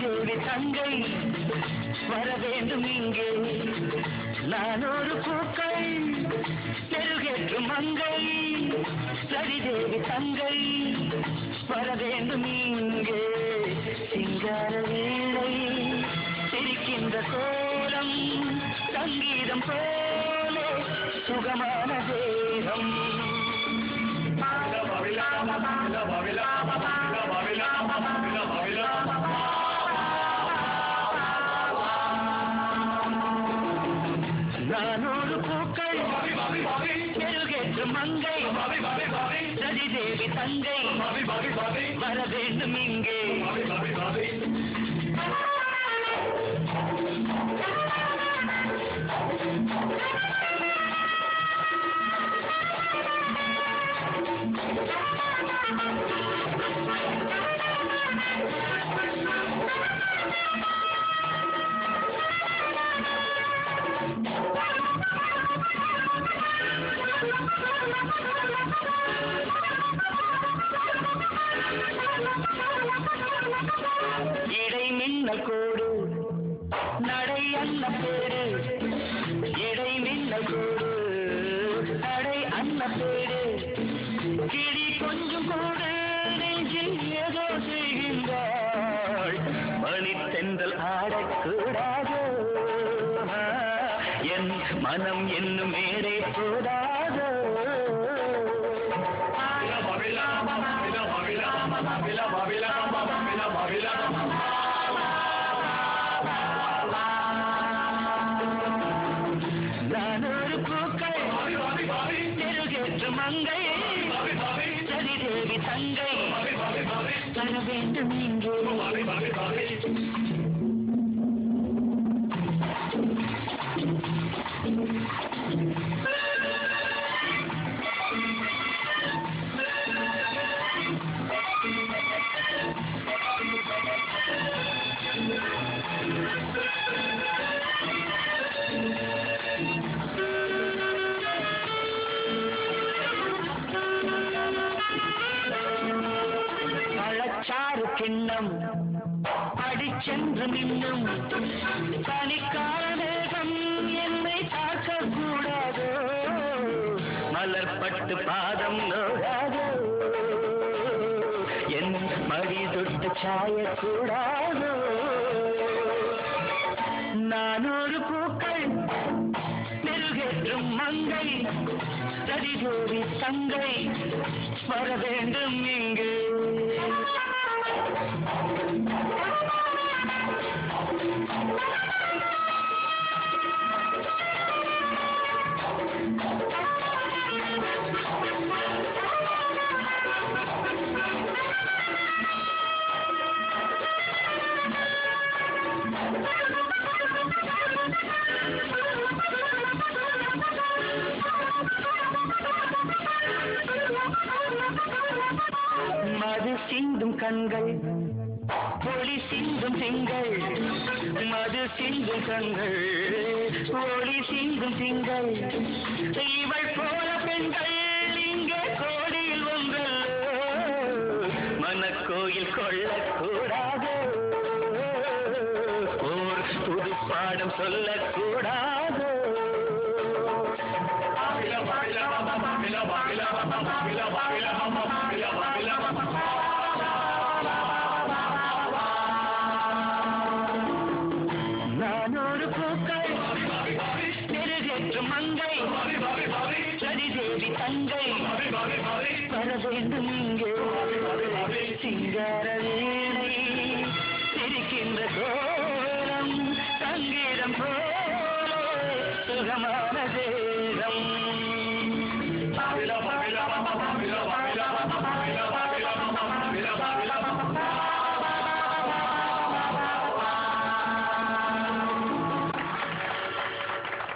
சரிதேவி தங்கை வர வேண்டும் இங்கே. நான் ஒரு பூக்கள் தெருகேற்றும் மங்கை சரிதேவி தங்கை வர வேண்டும் இங்கே. சிங்கார வேலை சிரிக்கின்ற கோலம் சங்கீதம் போல சுகமான தேகம். மாதவ விலாம மாதவ விலாம மாதவ விலாம மாதவ நான் ஒரு பூக்கள். தெருகேற்றும் மங்கை. சதி தேவி தங்கை. வர வேண்டும் இங்கே. இடை மின்னல் கோடு. நடை அல்ல பேரு இடை மின்னல் கோடு. நடை அல்ல பேரு கிடி கொஞ்சம் கூட நெஞ்சில் ஏதோ செய்கின்றாள். மணித்தென்றல் ஆடக்கூடாதோ என் மனம் என்னும் மேலே போதாதோ மங்கை சதி தேவி தங்கை வர வேண்டும் இங்கே பழச்சாறு கிண்ணம். அடிச்சென்று மின்னும். பனிக்கால என்னை தாக்க கூடாதோ மலர்பட்டு பாதம் நோடாதோ என் மடி தொட்டு சாயக்கூடாதோ. நான் ஒரு பூக்கள் நெருகேற்றும் மங்கை. சரிதேவி தங்கை. வர வேண்டும் இங்கு. மது சிந்தும் கண்கள் ஒளி சிந்தும் திங்கள். மது சிந்தும் கண்கள் ஒளி சிந்தும் திங்கள். இவள் போல பெண்கள் இங்கே கோடியில் ஒன்றல்லோ மனக்கோயில் கொள்ளக்கூடாது. பாடம் சொல்லக்கூடாது. நான் பூக்கள் நெருகேற்றும் மங்கை சரிதேவி தங்கை. வர வேண்டும் இங்கே சிங்கார வேளை சிரிக்கின்ற சங்கீதம் போல சுகமான தேசம்